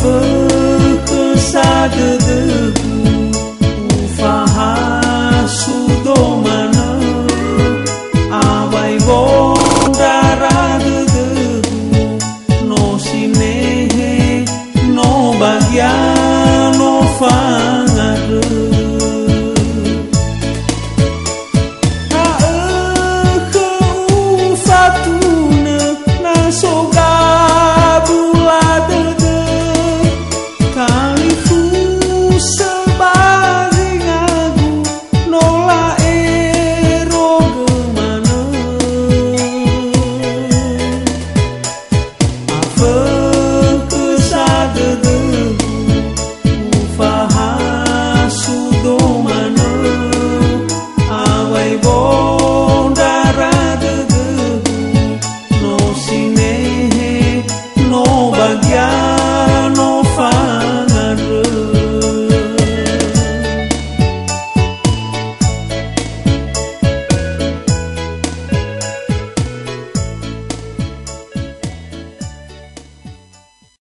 So